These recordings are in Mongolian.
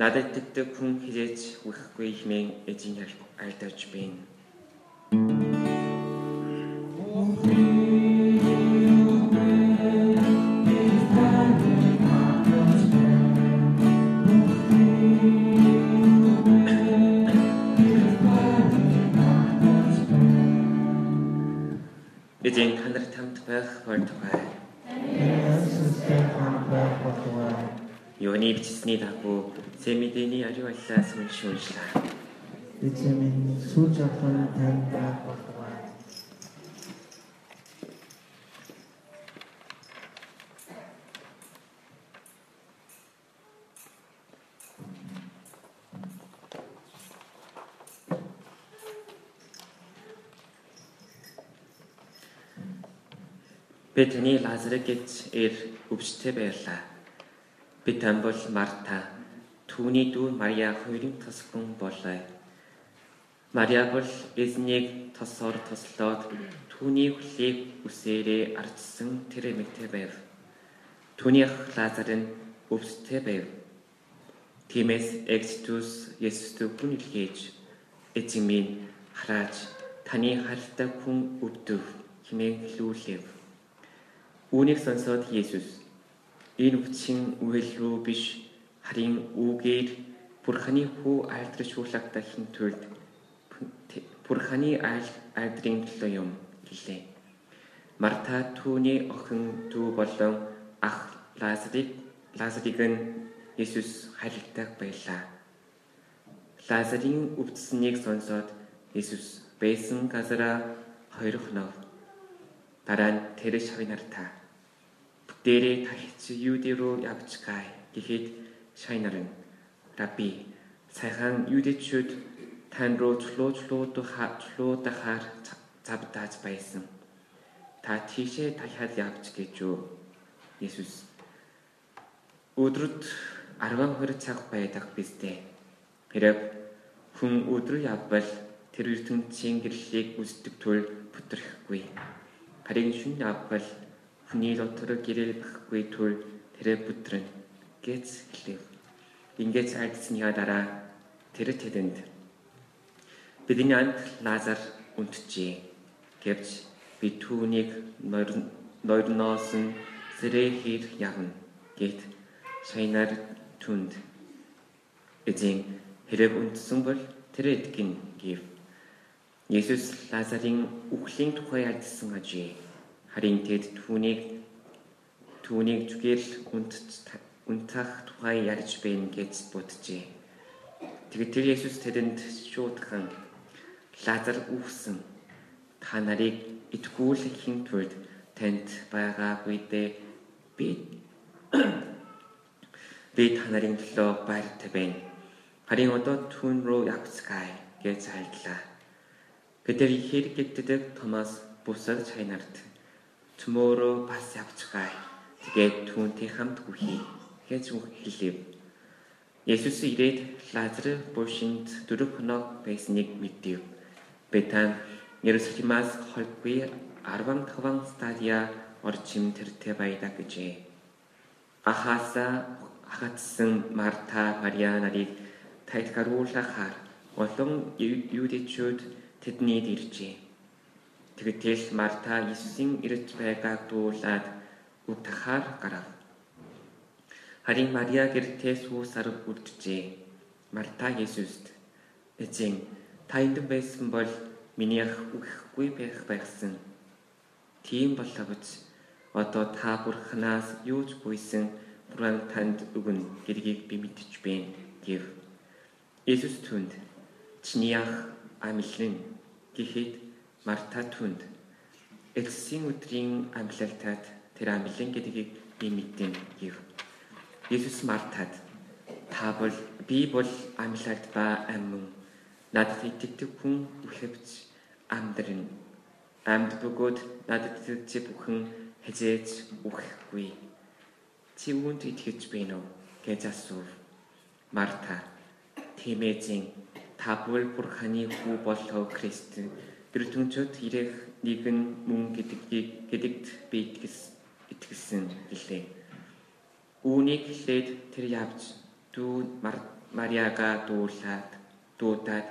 надад итгэдэг хүн хизээч үхэхгүй хэмээн эзэн альдаж байна. эзэн та нарт хамт байх болтугай. Юуны бичсний дагуу Сэмэдэний ариуллаас уншууллаа. Эзэн минь сүүл жавхан танд байх болтугай. Би таны Лазарыг гэж ир өвчтэй байлаа. Би тань бол Марта, түүний дүү Мария хоёрын тосгон болоо. Мария бол эзнийг тосоор тослоод түүний хүлийг үсээрээ ардсан тэр эмэгтэй байв. Түүний ах Лазар нь өвчтэй байв. Тиймээс Эгстус Есүст хүн илгээж эзэн минь харааж таны харилтай хүн өвдөв хэмээн хэлүүлэв. Үүнийг сонсоод Есүс энэ үгчийн үйл рүү биш харин үгээр Бурханы хүү айлдршуулагдахын тулд Бурханы айл айдрын төлөө юм гэлээ. Марта түүний охин дүү болон ах Лазарыг Лазарыг нь Есүс харилдаг байлаа. Лазарын өвдсөнийг сонсоод Есүс байсан газараа хоёр хоног дараа нь тэр шавнартаа Дээрээ тахич юудэ руу явж гай гэхэд шайнар нь раби сайхан юудэчүүд тань руу чулуучлууд хаачлуудахаар завдаж байсан. Та тийшээ дахиад явж гэж юу? Есүс өдрөд 12 цаг байдаг биз дээ. Хэрэг хүн өдөр явбал тэр ертөнцийн гэрлийг үздэг тул бүтрэхгүй. Харин шүн явбал хүний дотор гэрэл байхгүй тул тэрэ бүтрэн. Гэж хэлв. Ингээд альцсныхаа дараа? Тэр тэдэнд. Бидний анд Лазар унтжээ гэвч би түүнийг нойрноос нь зэрэхэр явна гэт шайнаар түнд. Эзэн хэрэг унтсан бол тэр эдгин гэв. Есүс Лазарын үхлийн тухай альцсан ажээ Харин тэд түүнийг түүнийг унт унтах тухай ярьж байна гэж боджээ. Тэгээд тэр Есүс тэдэнд шуудхан Лазар үхсэн. Та нарыг итгүүлэхийн тулд танд байгаа үедээ би би та нарын төлөө баяртай байна. Харин одоо түн рүү явцгаая гэж айлдлаа. Гэтэр хэрэгэгддэг Томас бусад чайнарт Tomorrow бас явцгаая. Тэгээд түүнтэй хамт хүхий гэж хэлэв. Есүс ирээд Лазар буушинд дөрөв хоног байсныг мэдв. Бетан Ерүсалимаас холгүй 15 стадия орчим тэртээ баяда гэжээ. Ахаса хатсан Марта Мариа нарыг тайлгаруулахаар олон юудэчүүд тэдний иржээ. Тэгтэл Марта Иесусийн ирж байгааг дуулаад үг тахаар гарав. Харин Мария гэртээ суусаар үлджээ. Марта Иесуст "Эзэн, та энд байсан бол миний ах үхэхгүй байх байсан. Тийм боловч одоо та бурхнаас юу ч гуйсан бурхан танд өгнө гэдгийг би мэдэж байна" гэв. Иесус түнд "Чиний ах амилна" гэхэд Марта түнд Элсийн өдрийн амлалтад тэр амлан гэдгийг би мэдэн гэв. Есүс Мартад та бол би бол амлалт ба амин надад итгэдэг хүн үхэвч амьдрын амьд бөгөөд надад итгэж бүхэн хязээж үхэхгүй. Чи үүнд итгэж байна уу гэж асуув. Марта тиймээзэн та бол бурханы хүү болоо Христ ертөнцөд ирэх нэгэн мөн гэдгийг гэдэгт би итгэсэн гэлээ. Үүнийг хэлээд тэр явж дүү Мариага дуулаад дуудаад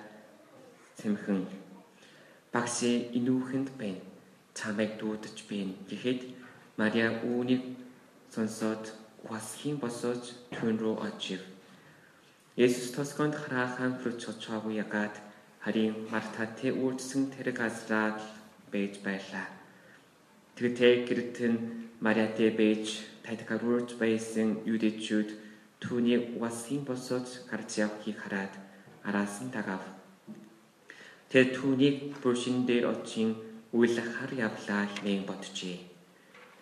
цэмхэн багши инүүхэнд байна. Чамайг дуудаж байна гэхэд Мариа үүнийг сонсоод уасхийн босож түн рүү очив. Есүс тосгонд хараахан хүрч очоогүй ягаад харин Марта тэ үйлдсэн тэр газраа байж байлаа. Тэгтээ гэрт нь Мариатэй байж тайтгаруулж байсан юудэчүүд түүний уасхийн босож гарч явахыг хараад араас нь дагав. Тэр түүнийг бүршин дээр очин үйлахар явлаа хэмээн боджээ.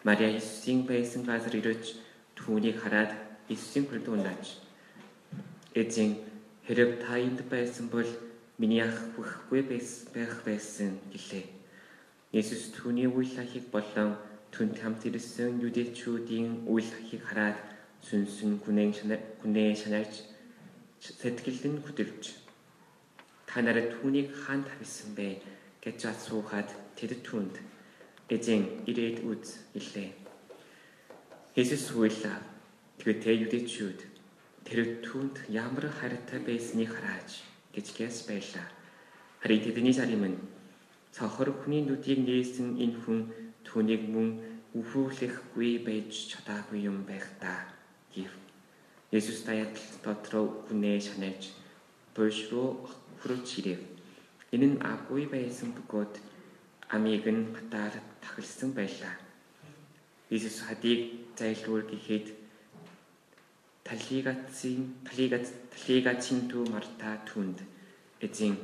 Мариа Иесусийн байсан газар ирж түүнийг хараад Иесусийн хүрд унаж эзэн хэрэг та энд байсан бол миний ах бүхгүй байх байсан гэлээ. Иесус түүний үйлахыг болон түн хамт ирсэн юдэчүүдийн үйлахыг хараад сүнсэн гүнэн гүнээ шанарч сэтгэл нь хөдөлж та нарт түүнийг хаан тавьсан бэ гэж асуухад тэд түнд эзэн ирээд үз гэлээ. Есүс үйлээ. Тэгээд тэ юдэчүүд тэр түнд ямар хайртай байсныг хараач гэж гэс байлаа. Харин тэдний зарим нь цохор хүний нүдийг нээсэн энэ хүн түүнийг мөн үхүүлэхгүй байж чадаагүй юм байх та гэв. Есүс таяд дотроо хүнээ шанаж буш руу хурж ирэв. Энэ нь аггүй байсан бөгөөд амийг нь батаар тахилсан байлаа. Иесус хадийг зайлшгүй гэхэд талигацын талигац талигацын дүү Марта түнд эзэн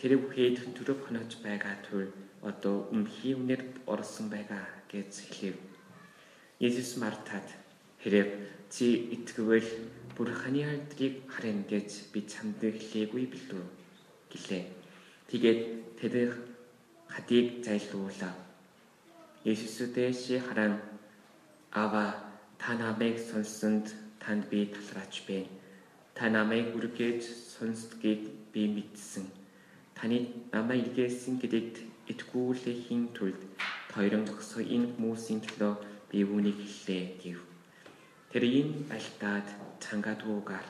тэр бүхэд төрөв хонож байгаа тул одоо өмхий үнээр орсон байгаа гэж хэлэв. Иесус Мартад хэрэг чи итгэвэл бурханы хайрыг харна гэж би чамд хэлээгүй билүү гэлээ. Тэгээд тэд хадийг зайлуулав. Есүсүүдээс харан Ава та намайг сонсонд танд би талраач бэ. Та намайг үргэж сонсдгийг би мэдсэн. Таны намайг илгээсэн гэдэгт итгүүлэхийн тулд тойрон зогсоо энэ хүмүүсийн төлөө би үүнийг хэллээ гэв. Тэр энэ альтаад цангадуугаар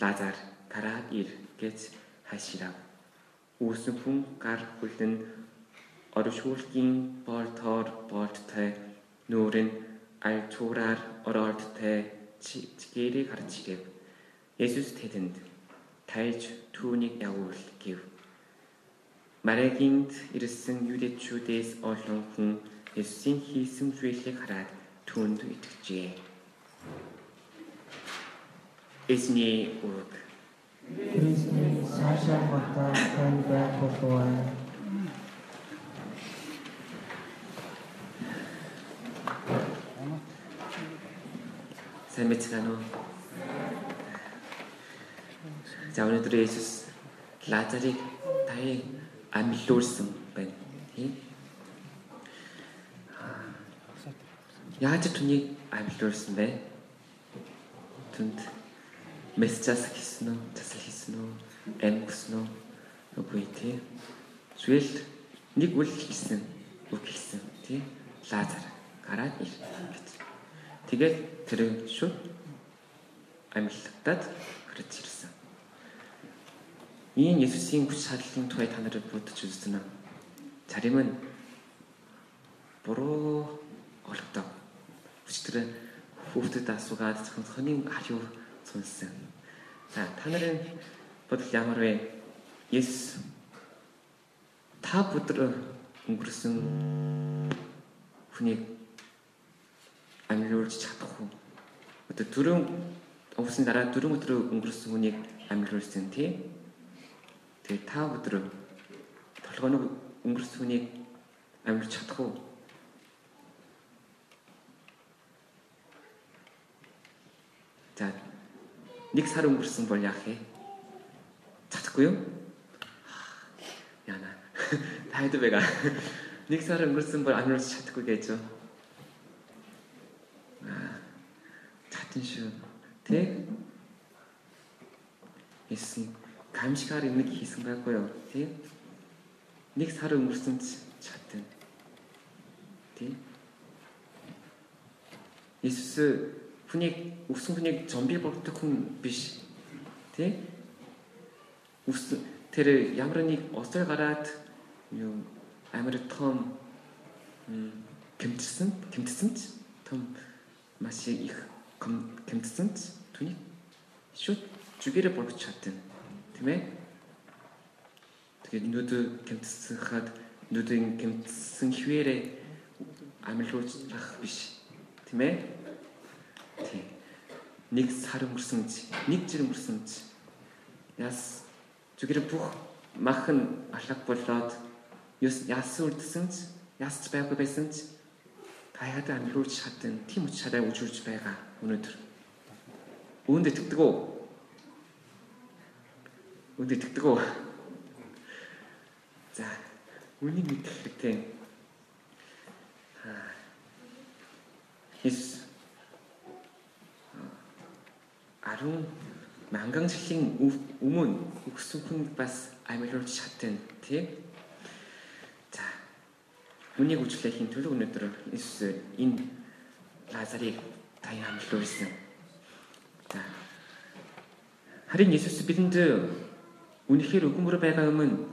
Лазар гараад ир гэж хаширав. Үүсэн хүн гар хүлэн оршуулгийн болтоор болттой нүүрэн альчуураар ороолттой чигээрийг харж ирэв. Есүс тэдэнд тайлж түүнийг явуул гэв. Марагинд ирсэн юдэчүүдээс олон хүн Есүсийн хийсэн зүйлийг хараад түүнд итгэжээ. Эзний үг. Христний цаашаа батаа тань байх болов Сайн мэцгаано. За өнөөдөр Есүс Лазарыг таны амьлуулсан байна. Тийм. Яаж түүнийг амьлуулсан бэ? Түнд месцас хийсэн үү? Засал хийсэн үү? Эм гисэн үү? Үгүй тийм. Зүгээр нэг үл хийсэн. Үг хийсэн. Тийм. Лазар гараад ир гэж. Тэгээд тэр шууд амьлалтад гарч ирсэн. Ийм Есүсийн хүч чадлын тухай та нарыг бодож үзсэн үү? Зарим нь буруу олгодог. Өчтөр хүүхдэд асуугаад цонхны аюу сонсон. За та нарын бодол ямар вэ? Есүс та бүдэр өнгөрсөн хүнийг 아밀로를 찾고. 또 두릉 없은 나라 두릉 두릉 웅그루스 문이 아밀로스 티 타브 두릉 덜거는 웅그루스 문이 아밀로 찾고. 자 닉사로 웅그루스 뭘 약해? 찾고요. 야나 다이드베가. 닉사로 웅그루스 뭘 아밀로스 찾고 계죠. Өнгөрсөн хүнийг амьлуулсан тий. Тэгээ та өдөр толгойн өнгөрсөн хүнийг амьлуулж чадах уу? За нэг сар өнгөрсөн бол яах вэ? Чадахгүй юу? Яна. Тайд байгаа. Нэг сар өнгөрсөн бол амьлуулж чадахгүй гэж юу? чадсан шүү. Тэ? Эссэн камшгаар юм хийсэн байхгүй юу? Тэ? Нэг сар өнгөрсөн ч чадсан. Тэ? Иесус хүнийг өссөн хүнийг зомби болгодог хүн биш. Тэ? Үс тэр ямар нэг осой гараад юу амар том гэмтсэн гэмтсэн ч том маш их гэмтсэн ч түүний шууд жүгээрээ болгож чадсан. Тийм ээ? Тэгээд нүд гэмтсэн хаад нүдэн гэмтсэн хвээрээ амилуулах биш. Тийм ээ? Тийм. Нэг сар өнгөрсөн ч, нэг жир өнгөрсөн ч яс зүгээр бүх махан алаг болоод яасан үлдсэн ч ясч байгаагүй байсан ч таяад амилуулж чадсан тийм учраас үжүүлж байгаа өнөөдөр. Үүнд итгэдэг үү? Үүнд итгэдэг үү? За, үнийг мэдэх хэрэгтэй. Аа. Хис 10 мянган жилийн өмнө өгсөн хүн бас амьлуулж чадсан тийм. За. Үнийг үжлэхийн төлөө өнөөдөр энэ Лазарыг тань амьлуулсан. За. Харин Иесус бидэнд үнэхээр өгмөр байгаа өмнө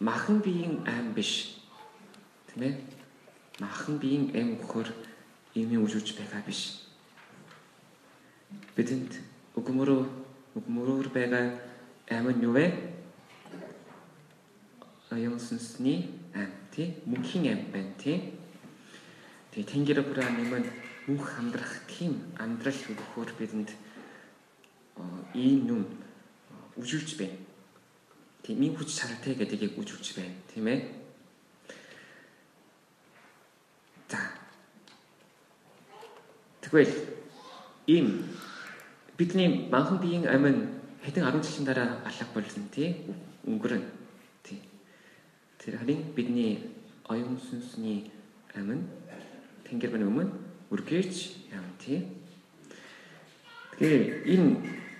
махан биеийн ам биш. Тийм ээ? Махан биеийн эм өгөхөр имийн үжүүлж байгаа биш. Бидэнд Өгмөрөө өгмөрөөр байгаа ам нь юу вэ? Сүнсний ам тий мөнхийн ам байна тий. Тэгээ тэнгэр бүрэн юм мөнх амьдрах тийм амьдрал өгөхөөр бидэнд ийм юм үжүүлж байна. Тийм ийм хүч чаргатай гэдгийг үжүүлж байна тийм ээ. За. Тэгвэл ийм бидний манхан биеийн амин хэдэн 10 жилийн дараа алах болсон тий өнгөрөн тий тэр харин бидний оюун сүнсний амин тэнгэр бэн өмнө үргэж яам тий тэгээ энэ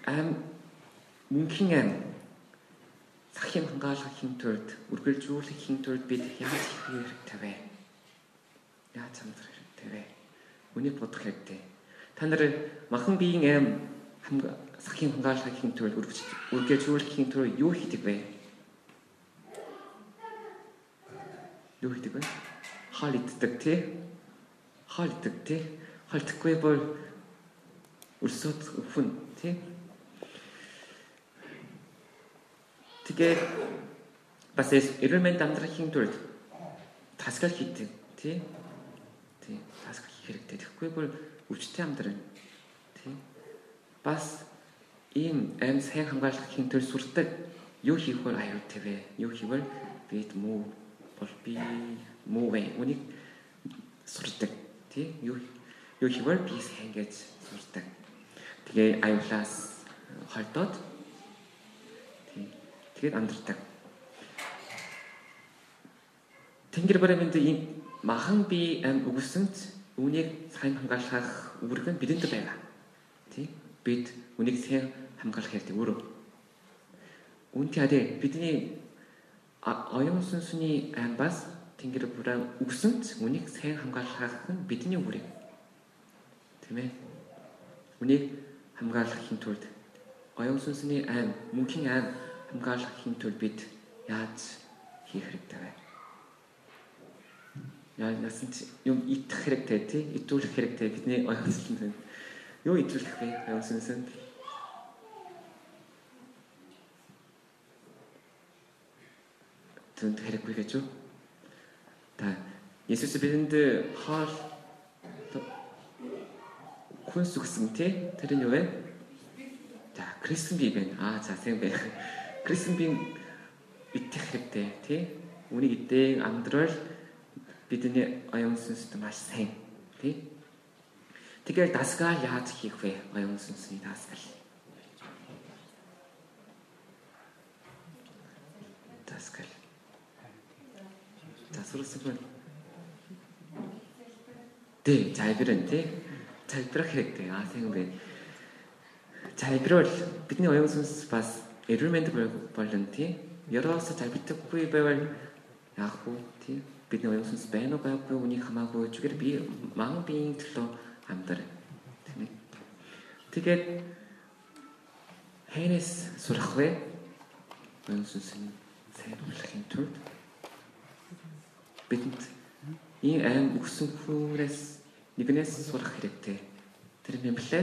ам мөнхийн ам сахим хангаалгахын тулд үргэлжлүүлэхийн тулд бид яаж хийх хэрэгтэй вэ яаж хамтрах хэрэгтэй вэ үнийг бодох хэрэгтэй та нар махан биеийн ам сахын хангаалгахын тулд үргэлжлүүлэхийн тулд юу хийдэг вэ? Юу хийдэг вэ? Хаал иддэг тий? Иддэг тий? Хаалтгүй бол өрсөд өвөн тий? Тэгээд бас эрүүл мэнд амьдрахын тулд тасгал хийдэг тий? Тий, тасгал хийх хэрэгтэй. Тэгэхгүй бол өвчтэй амьдрах бас ийм амь сайн хамгаалахын тулд сурдаг юу хийх вэ аюутай вэ? Юу хийвэл бид муу бол би муу вэ? Үнийг сурдаг тий? Юу юу хийвэл би сайн гэж сурдаг. Тэгээ аюулаас холдоод тий. Тэгээд амдардаг. Тэнгэр баримт ийм махан би ам өгсөнд үүнийг сайн хамгаалах үүрэг нь бидэнд байгаа. Тий? бид үнийг сайн хамгаалах хэрэгтэй өөрөө. Үнтэй хараа бидний оюун сүнсний амбас тэнгэр бүрэн өгсөнч үнийг сайн хамгаалах нь бидний үүрэг. Тийм ээ. Үнийг хамгаалахын тулд оюун сүнсний ам, мөнхийн ам хамгаалахын тулд бид яаж хийх хэрэгтэй вэ? Яа насан юм идэх хэрэгтэй тий, идүүлэх хэрэгтэй бидний оюун сүнсний Юу идэвхэх вэ? Явсансан. Түнд хэрэггүй гэж юу? Та Есүс бидэнд хоол хүнс өгсөн тий? Тэр нь юу вэ? За, Кристен би байна. Аа, за, сайн байна. Кристен би идэх хэрэгтэй тий? Үнийг идээн амдрал бидний оюун сүнсд маш сайн тий? Тэгэхээр дасгал яаж хийх вэ? Оюун сүнсний. Дасгал. Засварсан. Тэ, залбирэн тэ. Залбирах хэрэгтэй. Аа тийм бэ. Залбирвал бидний оюун сүнс бас эрүүл мэнд болон тий. Ярооос залбирдаггүй байвал яах вэ? Тий. Бидний оюун сүнс байна уу байгаагүй үнийг хамаагүй зүгээр би маан биеийн төлөө амьдрал тийм ээ Тэгээд хайнаас сурах вэ? Оюун сүнсний сайн болохын тулд бидэнд ийм аим өгсөн хүнээс нэгнээс сурах хэрэгтэй. Тэр юм блэ?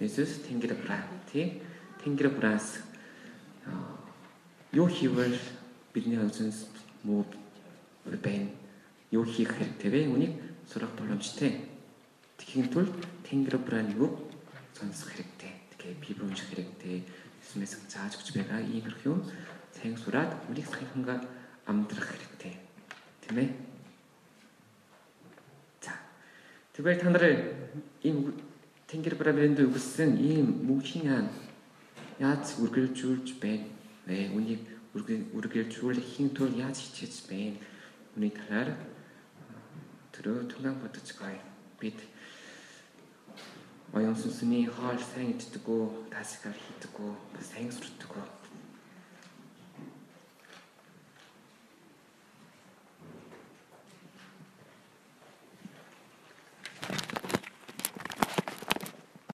Есүс Тэнгэр Бран тий Тэнгэр Бранс юу хийвэл бидний өнцөнс муу байна. Юу хийх хэрэгтэй вэ? Үнийг сурах боломжтой. Тэгэхин тулд Тэнгэр Бран юу сонсох хэрэгтэй. Тэгээ Библи унших хэрэгтэй. Есүс зааж өгч байгаа иймэрхүү юм сайн сураад үнийг сахиханга амдрах хэрэгтэй. Тэ мэ? За. Тэгвэл та нар ийм Тэнгэр Брамэнд өгсөн ийм мөнхийн хаан яаж үргэлжлүүлж байна вэ? Үнийг үргэлжлүүлэхийн тулд яаж хичээж байна? Үний талаар түрүү түнэн бодож гай. Бид оюун сүнсний хоол сайн иддэг үү, тасгаар хийдэг үү, сайн сурдаг үү?